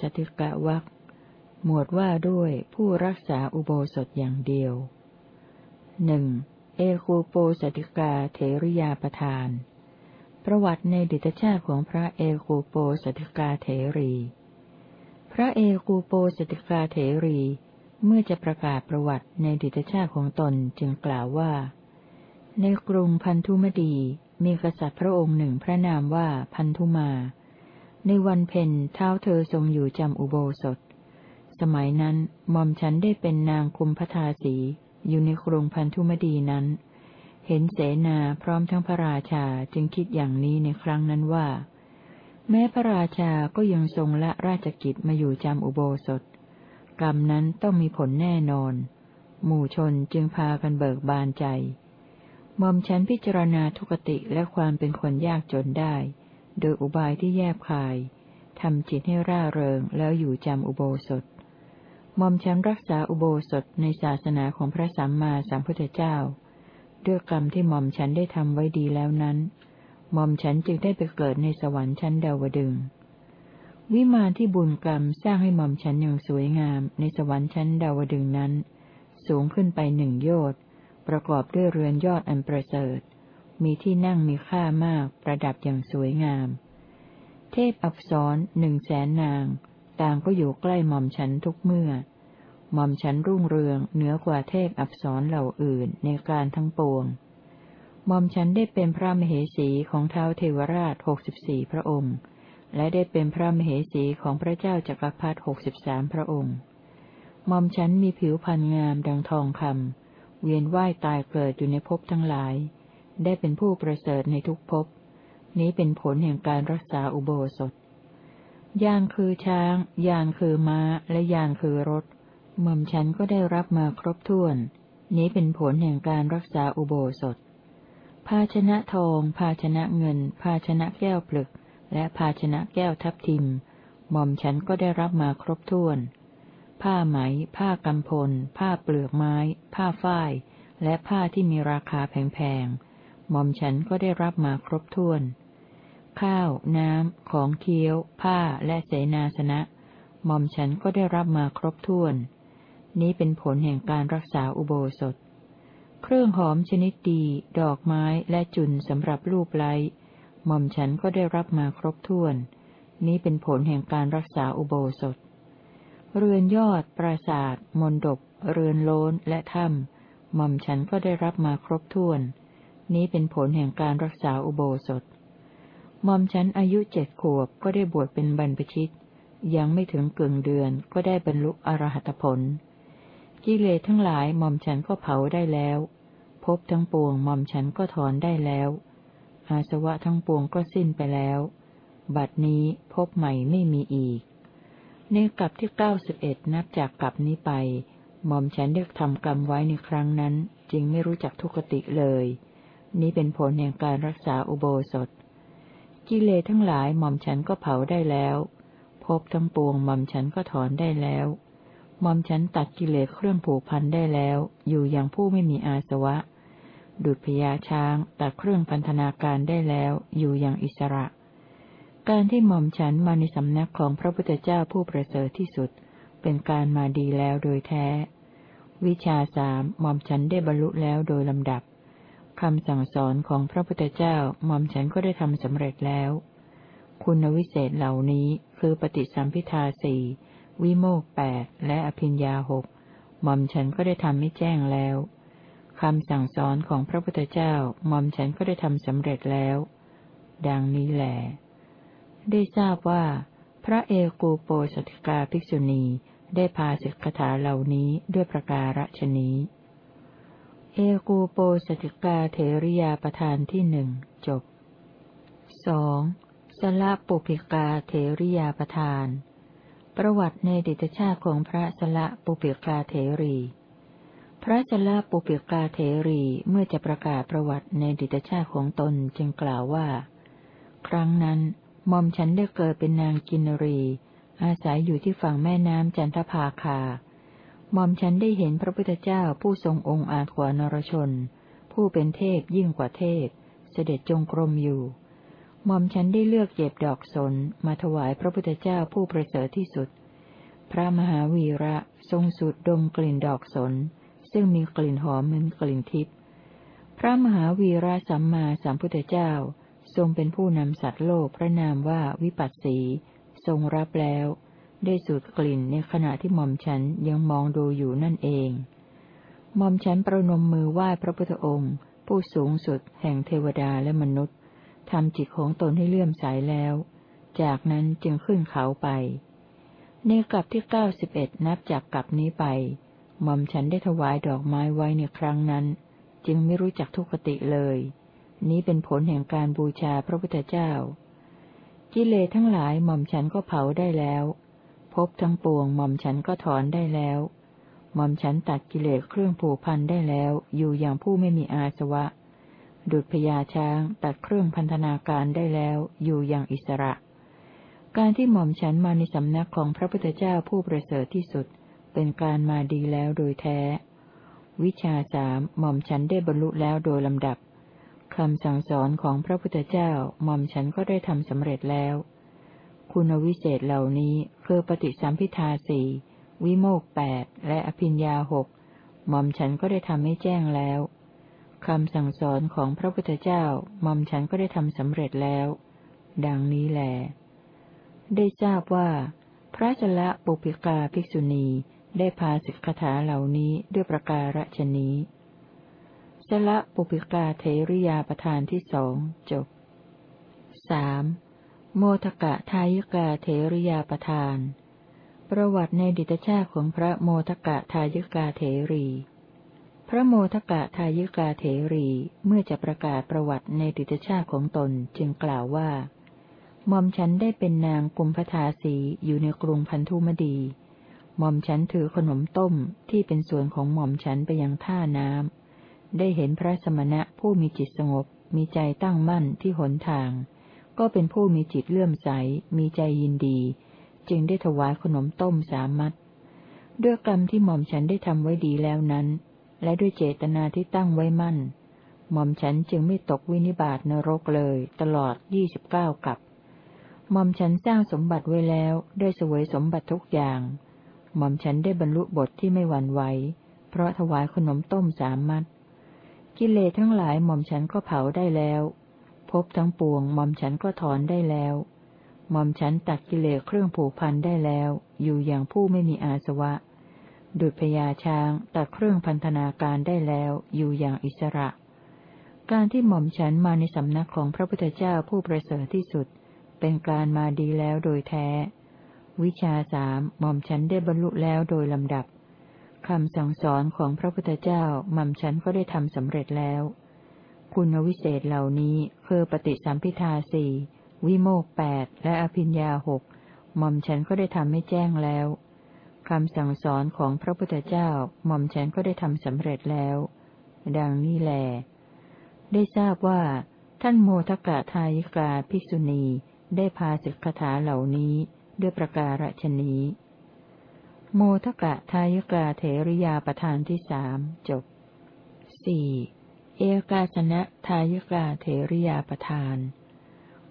สถิกะวักหมวดว่าด้วยผู้รักษาอุโบสถอย่างเดียวหนึ่งเอคูโปสติกาเถริยาประทาน ประวัติในดิตชาติของพระเอคูโปสติกาเถรี พระเอคูโปสติกาเถรี เมื่อจะประกาศประวัติในดิตชาติของตนจึงกล่าวว่า ในกรุงพันธุมดีมีกษัตริย์พระองค์หนึ่งพระนามว่าพันธุมา ในวันเพ็ญเท้าเธอทรงอยู่จำอุโบสถ สมัยนั้นหม่อมฉันได้เป็นนางคุมพทาสี อยู่ในกรุงพันธุมดีนั้น เห็นเสนาพร้อมทั้งพระราชาจึงคิดอย่างนี้ในครั้งนั้นว่า แม้พระราชาก็ยังทรงละราชกิจมาอยู่จำอุโบสถ กรรมนั้นต้องมีผลแน่นอน หมู่ชนจึงพากันเบิกบานใจมอมฉันพิจารณาทุกติและความเป็นคนยากจนได้ โดยอุบายที่แยบคายทำจิตให้ร่าเริงแล้วอยู่จำอุโบสถมอมฉันรักษาอุโบสถในศาสนาของพระสัมมาสัมพุทธเจ้า ด้วยกรรมที่หม่อมฉันได้ทำไว้ดีแล้วนั้นหม่อมฉันจึงได้ไปเกิดในสวรรค์ชั้นดาวดึง วิมานที่บุญกรรมสร้างให้หม่อมฉันอย่างสวยงามในสวรรค์ชั้นดาวดึงนั้น สูงขึ้นไปหนึ่งโยชน์ประกอบด้วยเรือนยอดอันประเสริฐ มีที่นั่งมีค่ามาก ประดับอย่างสวยงาม เทพอับสรหนึ่งแสนนาง ต่างก็อยู่ใกล้หม่อมฉันทุกเมื่อ หม่อมฉันรุ่งเรืองเหนือกว่าเทพอับสรเหล่าอื่นในการทั้งปวง หม่อมฉันได้เป็นพระมเหสีของเท้าเทวราชหกสิบสี่พระองค์ และได้เป็นพระมเหสีของพระเจ้าจักรพรรดิหกสิบสามพระองค์ หม่อมฉันมีผิวพรรณงามดังทองคำเวียนว่ายตายเกิดอยู่ในภพทั้งหลาย ได้เป็นผู้ประเสริฐในทุกภพ นี้เป็นผลแห่งการรักษาอุโบสถ ยานคือช้าง ยานคือม้า และยานคือรถหม่อมฉันก็ได้รับมาครบถ้วน นี้เป็นผลแห่งการรักษาอุโบสถ ภาชนะทอง ภาชนะเงิน ภาชนะแก้วปลึก และภาชนะแก้วทับทิม หม่อมฉันก็ได้รับมาครบถ้วน ผ้าไหม ผ้ากำพล ผ้าเปลือกไม้ ผ้าฝ้าย และผ้าที่มีราคาแพงๆ หม่อมฉันก็ได้รับมาครบถ้วน ข้าว น้ำ ของเคี้ยว ผ้าและเสนาสนะ หม่อมฉันก็ได้รับมาครบถ้วน นี้เป็นผลแห่งการรักษาอุโบสถ เครื่องหอมชนิดดี ดอกไม้และจุนสำหรับรูปไล้หม่อมฉันก็ได้รับมาครบถ้วน นี้เป็นผลแห่งการรักษาอุโบสถ เรือนยอด ปราสาทมนดบ เรือนโลนและถ้ำหม่อมฉันก็ได้รับมาครบถ้วน นี้เป็นผลแห่งการรักษาอุโบสถหม่อมฉันอายุเจ็ดขวบก็ได้บวชเป็นบรรพชิต ยังไม่ถึงเกึ่งเดือนก็ได้บรรลุอรหัตผล กิเลสทั้งหลายหม่อมฉันก็เผาได้แล้ว พบทั้งปวงหม่อมฉันก็ถอนได้แล้ว อาสวะทั้งปวงก็สิ้นไปแล้ว บัดนี้พบใหม่ไม่มีอีก ในกลับที่เก้าสิบเอ็ดนับจากกลับนี้ไปหม่อมฉันได้ทำกรรมไว้ในครั้งนั้น จึงไม่รู้จักทุกติเลย นี้เป็นผลแห่งการรักษาอุโบสถ กิเลสทั้งหลายหม่อมฉันก็เผาได้แล้วพบทั้งปวงหม่อมฉันก็ถอนได้แล้วหม่อมฉันตัดกิเลสเครื่องผูกพันได้แล้ว อยู่อย่างผู้ไม่มีอาสวะ ดุจพญาช้างตัดเครื่องพันธนาการได้แล้ว อยู่อย่างอิสระ การที่หม่อมฉันมาในสำนักของพระพุทธเจ้าผู้ประเสริฐที่สุด เป็นการมาดีแล้วโดยแท้ วิชาสามหม่อมฉันได้บรรลุแล้วโดยลำดับ คำสั่งสอนของพระพุทธเจ้าหม่อมฉันก็ได้ทำสำเร็จแล้ว คุณวิเศษเหล่านี้คือปฏิสัมพิทาสี่วิโมกแปดและอภิญญาหกหม่อมฉันก็ได้ทำไม่แจ้งแล้วคำสั่งสอนของพระพุทธเจ้าหม่อมฉันก็ได้ทำสำเร็จแล้ว ดังนี้แหละได้ทราบว่า พระเอกูโปสติกาภิกษุณีได้พาสิกขาเหล่านี้ด้วยประการฉนี้ เอกูโปสติกาเทริยาประธานที่หนึ่งจบสองสละปุพิกาเทริยาประธาน ประวัติในดิตชาติของพระสละปุเปกาเถรี พระสละปุเปกาเถรีเมื่อจะประกาศประวัติในดิตชาติของตนจึงกล่าวว่า ครั้งนั้นมอมฉันได้เกิดเป็นนางกินรี อาศัยอยู่ที่ฝั่งแม่น้ำจันทภาคา มอมฉันได้เห็นพระพุทธเจ้าผู้ทรงองค์อาจกว่านรชน ผู้เป็นเทพยิ่งกว่าเทพ เสด็จจงกรมอยู่หม่อมฉันได้เลือกเก็บดอกสนมาถวายพระพุทธเจ้าผู้ประเสริฐที่สุด พระมหาวีระทรงสูดดมกลิ่นดอกสน ซึ่งมีกลิ่นหอมเหมือนกลิ่นทิพย์พระมหาวีระสัมมาสัมพุทธเจ้า ทรงเป็นผู้นำสัตว์โลกพระนามว่าวิปัสสี ทรงรับแล้ว ได้สูดกลิ่นในขณะที่หม่อมฉันยังมองดูอยู่นั่นเองหม่อมฉันประนมมือไหว้พระพุทธองค์ ผู้สูงสุดแห่งเทวดาและมนุษย์ทำจิตของตนให้เลื่อมใสแล้ว จากนั้นจึงขึ้นเขาไป ในกลับที่เก้าสิบเอ็ดนับจากกลับนี้ไป หม่อมฉันได้ถวายดอกไม้ไว้ในครั้งนั้น จึงไม่รู้จักทุกขติเลย นี้เป็นผลแห่งการบูชาพระพุทธเจ้า กิเลสทั้งหลายหม่อมฉันก็เผาได้แล้ว บทั้งปวงหม่อมฉันก็ถอนได้แล้ว หม่อมฉันตัดกิเลสเครื่องผูกพันได้แล้ว อยู่อย่างผู้ไม่มีอาสวะ ดุจพญาช้างตัดเครื่องพันธนาการได้แล้ว อยู่อย่างอิสระ การที่หม่อมฉันมาในสำนักของพระพุทธเจ้าผู้ประเสริฐที่สุด เป็นการมาดีแล้วโดยแท้ วิชาสามหม่อมฉันได้บรรลุแล้วโดยลำดับคำสั่งสอนของพระพุทธเจ้าหม่อมฉันก็ได้ทำสำเร็จแล้ว คุณวิเศษเหล่านี้คือปฏิสัมพิทาสี่วิโมกแปดและอภิญญาหกหม่อมฉันก็ได้ทำให้แจ้งแล้วคำสั่งสอนของพระพุทธเจ้าหม่อมฉันก็ได้ทำสำเร็จแล้ว ดังนี้แหลได้ทราบว่า พระชละปุพิกาภิกษุณีได้พาสิกขาเหล่านี้ด้วยประการฉนี้ชละปุพิกาเทริยาประธานที่สองจบสาม โมทกะทายิกาเทริยาประธาน ประวัติในดิตชาติของพระโมทกะทายิกาเทรี พระโมทกะทายิกาเถรีเมื่อจะประกาศประวัติในติตชาติของตนจึงกล่าวว่าหม่อมฉันได้เป็นนางกุมพทาสีอยู่ในกรุงพันธุมดีหม่อมฉันถือขนมต้มที่เป็นส่วนของหม่อมฉันไปยังท่าน้ำได้เห็นพระสมณะผู้มีจิตสงบมีใจตั้งมั่นที่หนทาง ก็เป็นผู้มีจิตเลื่อมใส มีใจยินดี จึงได้ถวายขนมต้มสามมัด ด้วยกรรมที่หม่อมฉันได้ทำไว้ดีแล้วนั้น และด้วยเจตนาที่ตั้งไว้มั่น หม่อมฉันจึงไม่ตกวินิบาตนรกเลย ตลอดยี่สิบเก้ากับหม่อมฉันสร้างสมบัติไว้แล้วได้สวยสมบัติทุกอย่าง หม่อมฉันได้บรรลุบทที่ไม่หวั่นไหว เพราะถวายขนมต้มสามมัด กิเลสทั้งหลายหม่อมฉันก็เผาได้แล้ว พบทั้งปวงหม่อมฉันก็ถอนได้แล้วหม่อมฉันตัดกิเลสเครื่องผูกพันได้แล้ว อยู่อย่างผู้ไม่มีอาสวะ ดุจพญาช้างตัดเครื่องพันธนาการได้แล้ว อยู่อย่างอิสระ การที่หม่อมฉันมาในสำนักของพระพุทธเจ้าผู้ประเสริฐที่สุด เป็นการมาดีแล้วโดยแท้ วิชาสามหม่อมฉันได้บรรลุแล้วโดยลำดับคำสั่งสอนของพระพุทธเจ้าหม่อมฉันก็ได้ทำสำเร็จแล้ว คุณวิเศษเหล่านี้คือปฏิสัมพิทาสี่วิโมกแปดและอภิญญาหกหม่อมฉันก็ได้ทำให้แจ้งแล้วคำสั่งสอนของพระพุทธเจ้าหม่อมฉันก็ได้ทำสำเร็จแล้ว ดังนี้แล ได้ทราบว่า ท่านโมทกะทายิกาภิกษุณีได้พาสิกขาเหล่านี้ด้วยประการฉนี้ โมทกะทายิกาเถริยาประธานที่สามจบสี่ เอกาสนะทายกาเถริยาประธาน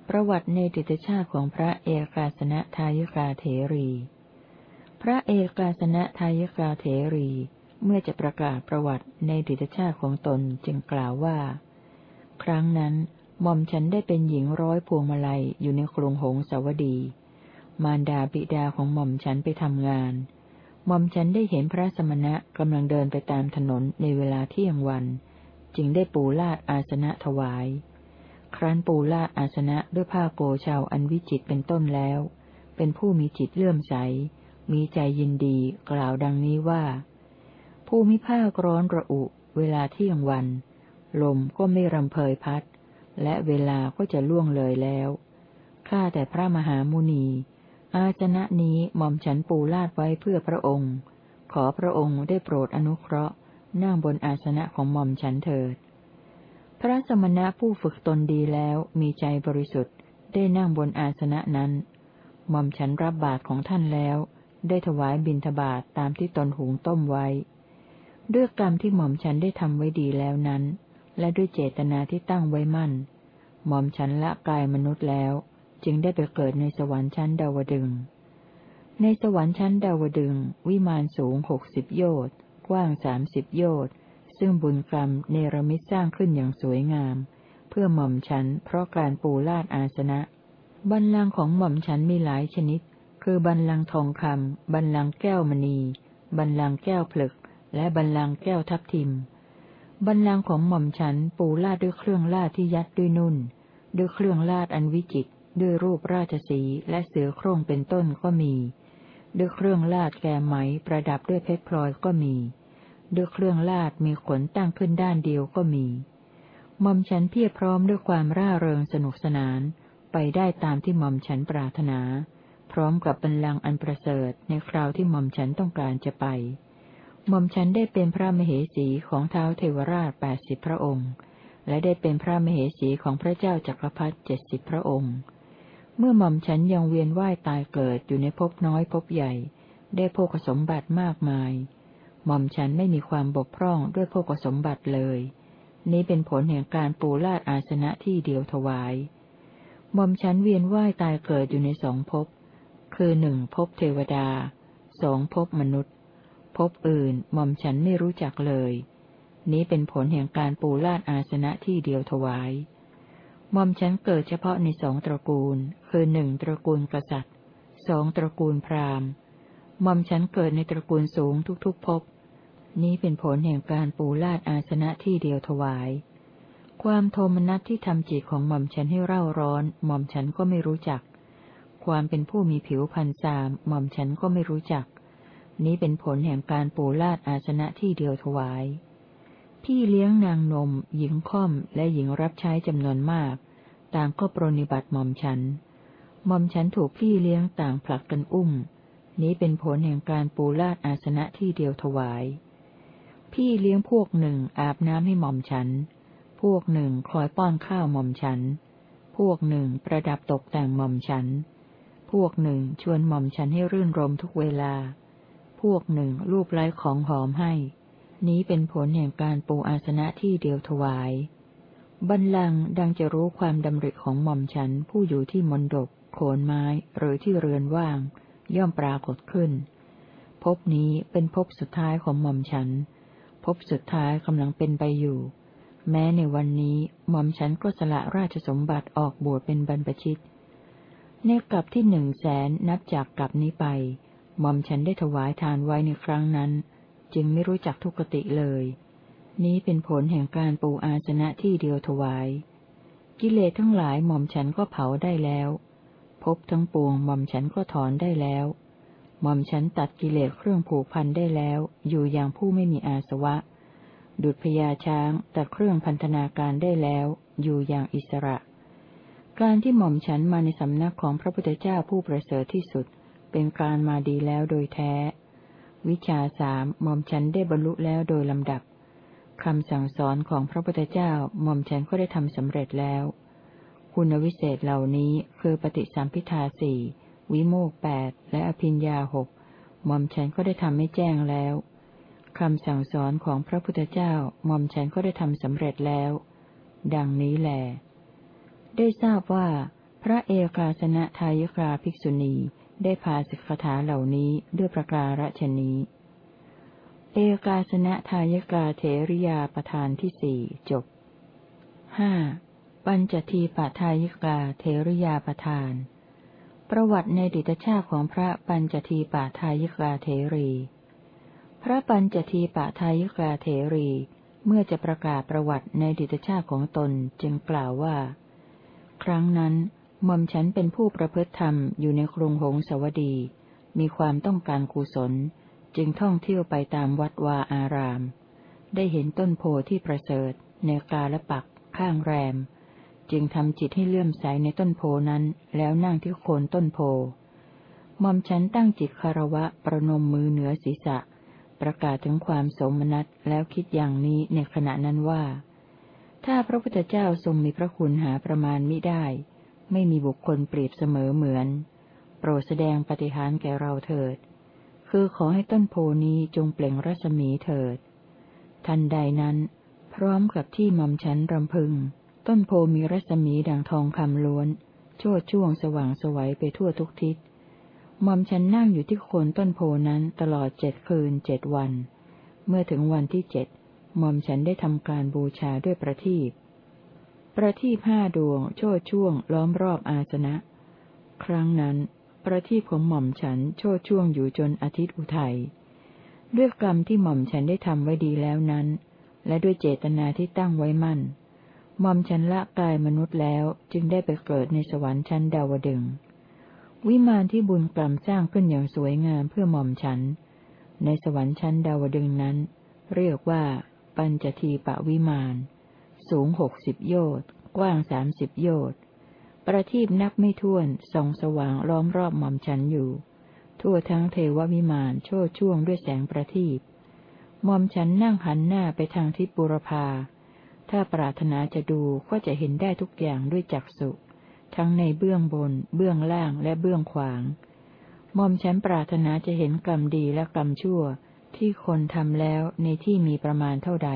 ประวัติในดิตชาติของพระเอกาสนะทายกาเถรี พระเอกาสนะทายกาเถรี เมื่อจะประกาศประวัติในดิตชาติของตนจึงกล่าวว่า ครั้งนั้นหม่อมฉันได้เป็นหญิงร้อยพวงมาลัยอยู่ในกรุงหงสาวดี มารดาบิดาของหม่อมฉันไปทำงานหม่อมฉันได้เห็นพระสมณะกำลังเดินไปตามถนนในเวลาเที่ยงวัน จึงได้ปูลาดอาสนะถวาย ครั้นปูลาดอาสนะด้วยผ้าโกชาวอันวิจิตเป็นต้นแล้ว เป็นผู้มีจิตเลื่อมใส มีใจยินดีกล่าวดังนี้ว่า ผู้มิภาคร้อนระอุ เวลาเที่ยงวัน ลมก็ไม่รำเพยพัด และเวลาก็จะล่วงเลยแล้วข้าแต่พระมหามุนี อาชนะนี้หม่อมฉันปูลาดไว้เพื่อพระองค์ ขอพระองค์ได้โปรดอนุเคราะห์ นั่งบนอาสนะของหม่อมฉันเถิด พระสมณะผู้ฝึกตนดีแล้วมีใจบริสุทธิ์ได้นั่งบนอาสนะนั้น หม่อมฉันรับบาตรของท่านแล้ว ได้ถวายบิณฑบาตตามที่ตนหุงต้มไว้ ด้วยกรรมที่หม่อมฉันได้ทำไว้ดีแล้วนั้น และด้วยเจตนาที่ตั้งไว้มั่น หม่อมฉันละกายมนุษย์แล้ว จึงได้ไปเกิดในสวรรค์ชั้นดาวดึงในสวรรค์ชั้นดาวดึงวิมานสูงหกสิบโยชน์ กว้างสามสิบโยชน์ ซึ่งบุญกรรมเนรมิตสร้างขึ้นอย่างสวยงาม เพื่อหม่อมฉันเพราะการปูลาดอาสนะบันลังของหม่อมฉันมีหลายชนิด คือบันลังทองคำบันลังแก้วมณี บันลังแก้วผลึก และบันลังแก้วทับทิม บันลังของหม่อมฉันปูลาดด้วยเครื่องลาดที่ยัดด้วยนุ่น ด้วยเครื่องลาดอันวิจิต ด้วยรูปราชสีและเสือโคร่งเป็นต้นก็มี ด้วยเครื่องลาดแก่ไหมประดับด้วยเพชรพลอยก็มี ด้วยเครื่องลาดมีขนตั้งขึ้นด้านเดียวก็มีหม่อมฉันเพียรพร้อมด้วยความร่าเริงสนุกสนาน ไปได้ตามที่หม่อมฉันปรารถนา พร้อมกับบันลังอันประเสริฐในคราวที่หม่อมฉันต้องการจะไปหม่อมฉันได้เป็นพระมเหสีของเท้าเทวราชแปดสิบพระองค์ และได้เป็นพระมเหสีของพระเจ้าจักรพรรดิเจ็ดสิบพระองค์ เมื่อหม่อมฉันยังเวียนว่ายตายเกิดอยู่ในภพน้อยภพใหญ่ ได้โภคสมบัติมากมาย หม่อมฉันไม่มีความบกพร่องด้วยโภคสมบัติเลย นี้เป็นผลแห่งการปูลาดอาสนะที่เดียวถวายหม่อมฉันเวียนว่ายตายเกิดอยู่ในสองภพ คือหนึ่งภพเทวดา สองภพมนุษย์ ภพอื่นหม่อมฉันไม่รู้จักเลย นี้เป็นผลแห่งการปูลาดอาสนะที่เดียวถวายหม่อมฉันเกิดเฉพาะในสองตระกูล คือหนึ่งตระกูลกษัตริย์ สองตระกูลพราหมณ์ ม่อมฉันเกิดในตระกูลสูงทุกๆภพ นี้เป็นผลแห่งการปูลาดอาสนะที่เดียวถวาย ความโทมนัสที่ทำจิตของหม่อมฉันให้เร่าร้อนหม่อมฉันก็ไม่รู้จัก ความเป็นผู้มีผิวพันสามหม่อมฉันก็ไม่รู้จัก นี้เป็นผลแห่งการปูลาดอาสนะที่เดียวถวาย พี่เลี้ยงนางนม หญิงค่อม และหญิงรับใช้จำนวนมาก ต่างก็ปรนิบัติหม่อมฉันหม่อมฉันถูกพี่เลี้ยงต่างผลักกันอุ้ม นี้เป็นผลแห่งการปูลาดอาสนะที่เดียวถวาย พี่เลี้ยงพวกหนึ่งอาบน้ำให้หม่อมฉัน พวกหนึ่งคอยป้อนข้าวหม่อมฉัน พวกหนึ่งประดับตกแต่งหม่อมฉัน พวกหนึ่งชวนหม่อมฉันให้รื่นรมทุกเวลา พวกหนึ่งรูปไล้ของหอมให้ นี้เป็นผลแห่งการปูอาสนะที่เดียวถวาย บันลังดังจะรู้ความดำริของหม่อมฉันผู้อยู่ที่มณฑปโคนไม้หรือที่เรือนว่าง ย่อมปรากฏขึ้น ภพนี้เป็นภพสุดท้ายของหม่อมฉัน ภพสุดท้ายกำลังเป็นไปอยู่ แม้ในวันนี้หม่อมฉันก็สละราชสมบัติออกบวชเป็นบรรพชิต ในกลับที่หนึ่งแสนนับจากกลับนี้ไป หม่อมฉันได้ถวายทานไว้ในครั้งนั้น จึงไม่รู้จักทุกติเลย นี้เป็นผลแห่งการปูอาสนะที่เดียวถวาย กิเลสทั้งหลายหม่อมฉันก็เผาได้แล้ว พบทั้งปวงหม่อมฉันก็ถอนได้แล้วหม่อมฉันตัดกิเลสเครื่องผูกพันได้แล้ว อยู่อย่างผู้ไม่มีอาสวะ ดุจพญาช้างตัดเครื่องพันธนาการได้แล้ว อยู่อย่างอิสระ การที่หม่อมฉันมาในสำนักของพระพุทธเจ้าผู้ประเสริฐที่สุด เป็นการมาดีแล้วโดยแท้ วิชาสามหม่อมฉันได้บรรลุแล้วโดยลำดับคำสั่งสอนของพระพุทธเจ้าหม่อมฉันก็ได้ทำสำเร็จแล้ว คุณวิเศษเหล่านี้คือปฏิสัมพิทาสี่วิโมกแปดและอภิญญาหกหม่อมฉันก็ได้ทำให้แจ้งแล้วคำสั่งสอนของพระพุทธเจ้าหม่อมฉันก็ได้ทำสำเร็จแล้ว ดังนี้แหลได้ทราบว่า พระเอกาสนะทายกราภิกษุณีได้พาสิกขาเหล่านี้ด้วยประการฉนี้ เอกาสนะทายกาเทริยาประธานที่สี่จบห้า ปัญจทีปทายิกาเทริยาประธาน ประวัติในดิตชาติของพระปัญจทีปทายิกาเทรี พระปัญจทีปะทายิกาเถรี เมื่อจะประกาศประวัติในดิตชาติของตนจึงกล่าวว่า ครั้งนั้นหม่อมฉันเป็นผู้ประพฤติธรรมอยู่ในกรุงหงสวดี มีความต้องการกุศล จึงท่องเที่ยวไปตามวัดวาอาราม ได้เห็นต้นโพที่ประเสริฐในกาละปักข้างแรม จึงทำจิตให้เลื่อมใสในต้นโพนั้น แล้วนั่งที่โคนต้นโพหม่อมฉันตั้งจิตคารวะประนมมือเหนือศีรษะ ประกาศถึงความสมนัตแล้วคิดอย่างนี้ในขณะนั้นว่า ถ้าพระพุทธเจ้าทรงมีพระคุณหาประมาณมิได้ ไม่มีบุคคลเปรียบเสมอเหมือน โปรดแสดงปฏิหารแก่เราเถิด คือขอให้ต้นโพนี้จงเปล่งรัศมีเถิด ทันใดนั้น พร้อมกับที่มอมฉันรำพึง ต้นโพมีรัศมีดังทองคำล้วน โชดช่วงสว่างสวัยไปทั่วทุกทิศมอมฉันนั่งอยู่ที่โคนต้นโพนั้นตลอดเจ็ดคืนเจ็ดวัน เมื่อถึงวันที่เจ็ดมอมฉันได้ทำการบูชาด้วยประทีปประทีปห้าดวง โชดช่วง ล้อมรอบอาสนะ ครั้งนั้น ประทีปของหม่อมฉันโชดช่วงอยู่จนอาทิตย์อุทัยด้วยกรรมที่หม่อมฉันได้ทำไว้ดีแล้วนั้น และด้วยเจตนาที่ตั้งไว้มั่น ม่อมฉันละกายมนุษย์แล้วจึงได้ไปเกิดในสวรรค์ชั้นดาวดึง วิมานที่บุญกรรมสร้างขึ้นอย่างสวยงามเพื่อหม่อมฉัน ในสวรรค์ชั้นดาวดึงนั้น เรียกว่า ปัญจทีปะวิมาน สูงหกสิบโยชน์กว้างสามสิบโยชน์ประทีปนับไม่ถ้วนส่องสว่างล้อมรอบหม่อมฉันอยู่ ทั่วทั้งเทววิมานโชดช่วงด้วยแสงประทีปหม่อมฉันนั่งหันหน้าไปทางทิศบุรพา ถ้าปรารถนาจะดูก็จะเห็นได้ทุกอย่างด้วยจักษุทั้งในเบื้องบน เบื้องล่างและเบื้องขวางมอมฉันปรารถนาจะเห็นกรรมดีและกรรมชั่ว ที่คนทำแล้วในที่มีประมาณเท่าใด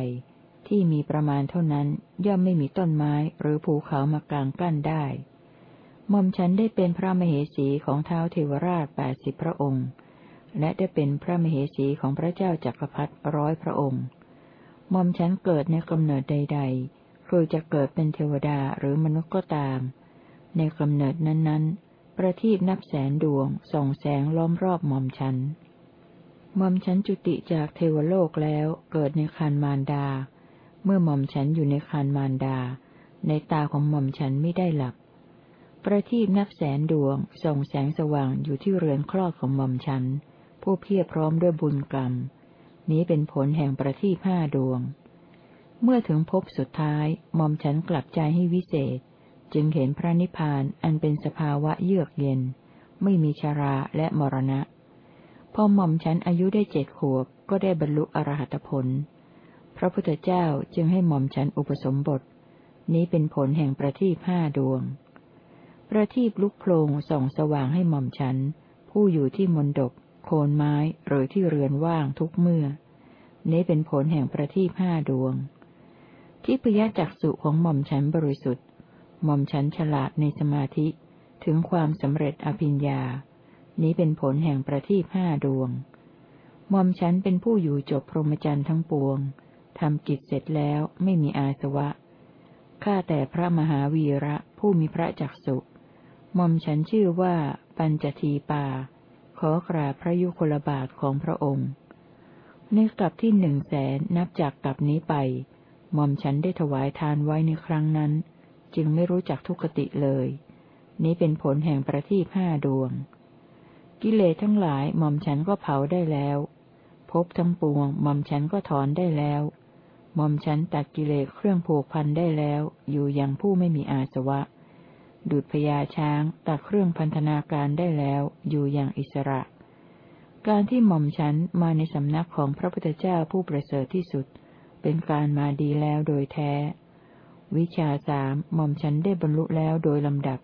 ที่มีประมาณเท่านั้น ย่อมไม่มีต้นไม้หรือภูเขามากลางกั้นได้มอมฉันได้เป็นพระมเหสีของเท้าเทวราชแปดสิบพระองค์ และได้เป็นพระมเหสีของพระเจ้าจักรพรรดิร้อยพระองค์ มอมฉันเกิดในกำเนิดใด ๆ คือจะเกิดเป็นเทวดาหรือมนุษย์ก็ตาม ในกำเนิดนั้นๆ ประทีปนับแสนดวงส่องแสงล้อมรอบมอมฉันมอมฉันจุติจากเทวโลกแล้วเกิดในคานมารดา เมื่อมอมฉันอยู่ในคานมารดา ในตาของมอมฉันไม่ได้หลับ ประทีปนับแสนดวงส่องแสงสว่างอยู่ที่เรือนคลอดของมอมฉัน ผู้เพียรพร้อมด้วยบุญกรรม นี้เป็นผลแห่งประทีปห้าดวง เมื่อถึงพบสุดท้ายมอมฉันกลับใจให้วิเศษ จึงเห็นพระนิพพานอันเป็นสภาวะเยือกเย็น ไม่มีชาราและมรณะ พอหม่อมฉันอายุได้เจ็ดขวบก็ได้บรรลุอรหัตผล พระพุทธเจ้าจึงให้หม่อมฉันอุปสมบท นี้เป็นผลแห่งประทีปห้าดวง ประทีปลุกโพลงส่องสว่างให้หม่อมฉัน ผู้อยู่ที่มนดบ โคนไม้หรือที่เรือนว่างทุกเมื่อ นี้เป็นผลแห่งประทีปห้าดวง ที่พยาจักสุของหม่อมฉันบริสุทธิ์หม่อมฉันฉลาดในสมาธิถึงความสำเร็จอภิญญา นี้เป็นผลแห่งประทีปห้าดวงหม่อมฉันเป็นผู้อยู่จบพรหมจรรย์ทั้งปวงทำกิจเสร็จแล้วไม่มีอาสวะ ข้าแต่พระมหาวีระผู้มีพระจักสุหม่อมฉันชื่อว่าปัญจทีปา อกราบพระยุคลบาทของพระองค์ ในกลับที่หนึ่งแสนนับจากกลับนี้ไป หม่อมฉันได้ถวายทานไว้ในครั้งนั้น จึงไม่รู้จักทุกติเลย นี้เป็นผลแห่งประทีปห้าดวง กิเลสทั้งหลายหม่อมฉันก็เผาได้แล้วพบทั้งปวงหม่อมฉันก็ถอนได้แล้วหม่อมฉันตัดกิเลสเครื่องผูกพันได้แล้ว อยู่อย่างผู้ไม่มีอาสวะ ดุดพญาช้างตัดเครื่องพันธนาการได้แล้วอยู่อย่างอิสระ การที่หม่อมฉันมาในสำนักของพระพุทธเจ้าผู้ประเสริฐที่สุด เป็นการมาดีแล้วโดยแท้ วิชาสามหม่อมฉันได้บรรลุแล้วโดยลำดับ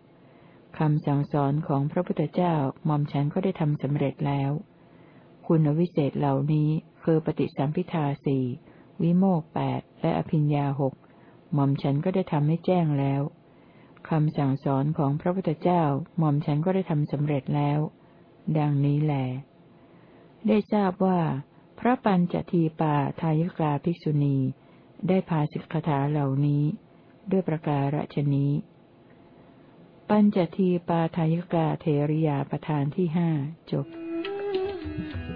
คำสั่งสอนของพระพุทธเจ้าหม่อมฉันก็ได้ทำสำเร็จแล้ว คุณวิเศษเหล่านี้คือปฏิสัมพิทาสี่วิโมกแปดและอภิญญาหกหม่อมฉันก็ได้ทำให้แจ้งแล้ว คำสั่งสอนของพระพุทธเจ้าหม่อมฉันก็ได้ทำสำเร็จแล้ว ดังนี้แหลได้ทราบว่า พระปัญจทีปาทายกาภิกษุณี ได้พาสิกขาเหล่านี้ ด้วยประการฉนี้ ปัญจทีปาทายกาเทริยาประธานที่ห้าจบ Thank